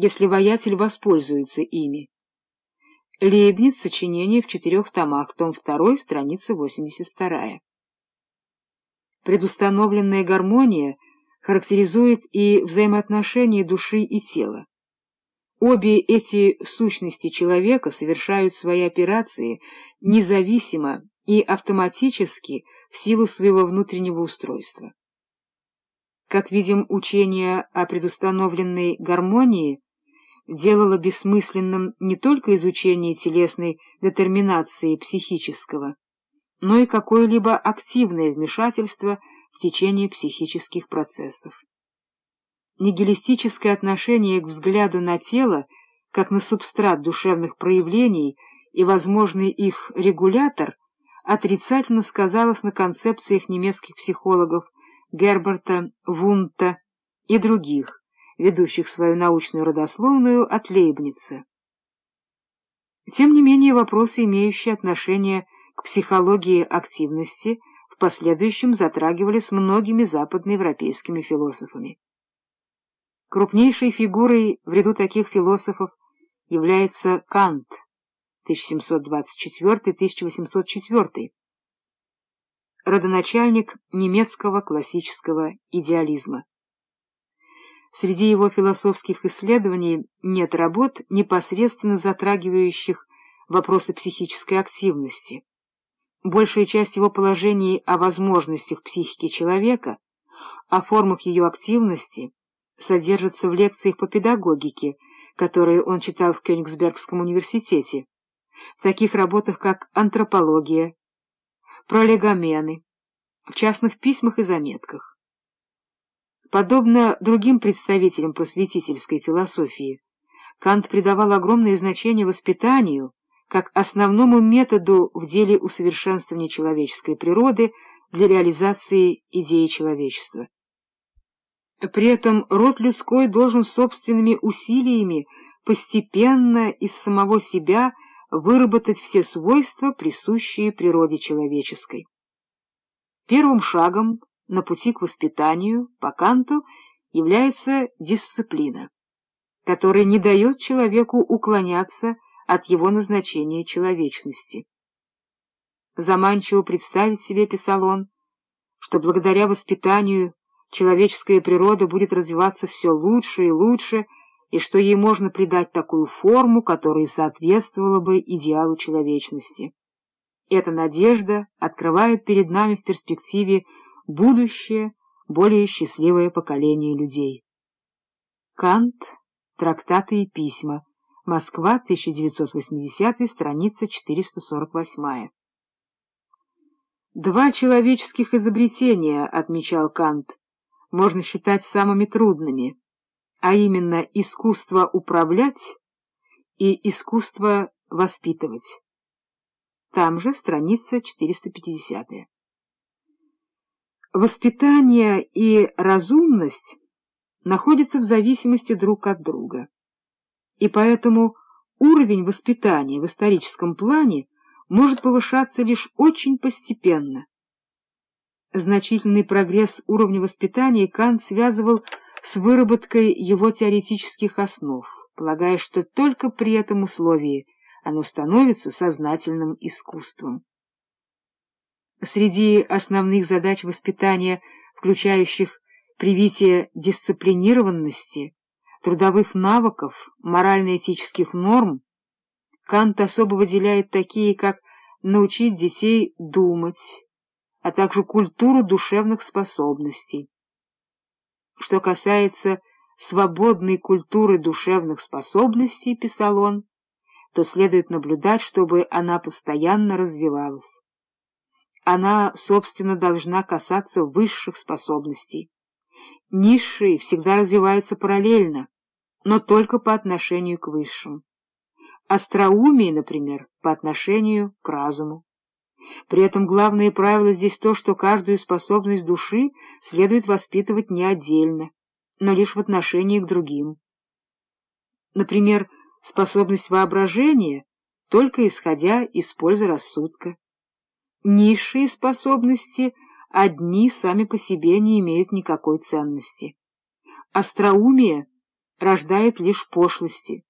если воятель воспользуется ими. Лейбниц, сочинение в четырех томах, том 2, страница 82. Предустановленная гармония характеризует и взаимоотношения души и тела. Обе эти сущности человека совершают свои операции независимо и автоматически в силу своего внутреннего устройства. Как видим, учение о предустановленной гармонии делало бессмысленным не только изучение телесной детерминации психического, но и какое-либо активное вмешательство в течение психических процессов. Нигилистическое отношение к взгляду на тело, как на субстрат душевных проявлений и возможный их регулятор, отрицательно сказалось на концепциях немецких психологов Герберта, Вунта и других, ведущих свою научную родословную от Лейбница. Тем не менее, вопросы, имеющие отношение к психологии активности, в последующем затрагивались многими западноевропейскими философами. Крупнейшей фигурой в ряду таких философов является Кант 1724-1804, родоначальник немецкого классического идеализма. Среди его философских исследований нет работ, непосредственно затрагивающих вопросы психической активности. Большая часть его положений о возможностях психики человека, о формах ее активности, содержится в лекциях по педагогике, которые он читал в Кёнигсбергском университете, в таких работах, как «Антропология», «Пролегомены», в частных письмах и заметках. Подобно другим представителям просветительской философии, Кант придавал огромное значение воспитанию как основному методу в деле усовершенствования человеческой природы для реализации идеи человечества. При этом род людской должен собственными усилиями постепенно из самого себя выработать все свойства, присущие природе человеческой. Первым шагом на пути к воспитанию по Канту является дисциплина, которая не дает человеку уклоняться от его назначения человечности. Заманчиво представить себе, писал он, что благодаря воспитанию человеческая природа будет развиваться все лучше и лучше, и что ей можно придать такую форму, которая соответствовала бы идеалу человечности. Эта надежда открывает перед нами в перспективе будущее, более счастливое поколение людей. Кант, трактаты и письма, Москва, 1980, страница 448. Два человеческих изобретения, отмечал Кант, можно считать самыми трудными, а именно искусство управлять и искусство воспитывать. Там же страница 450. Воспитание и разумность находятся в зависимости друг от друга, и поэтому уровень воспитания в историческом плане может повышаться лишь очень постепенно. Значительный прогресс уровня воспитания Кант связывал с выработкой его теоретических основ, полагая, что только при этом условии оно становится сознательным искусством. Среди основных задач воспитания, включающих привитие дисциплинированности, трудовых навыков, морально-этических норм, Кант особо выделяет такие, как научить детей думать, а также культуру душевных способностей. Что касается свободной культуры душевных способностей, писал он, то следует наблюдать, чтобы она постоянно развивалась она, собственно, должна касаться высших способностей. Низшие всегда развиваются параллельно, но только по отношению к высшим. Остроумие, например, по отношению к разуму. При этом главное правило здесь то, что каждую способность души следует воспитывать не отдельно, но лишь в отношении к другим. Например, способность воображения только исходя из пользы рассудка. Низшие способности одни сами по себе не имеют никакой ценности. Остроумие рождает лишь пошлости.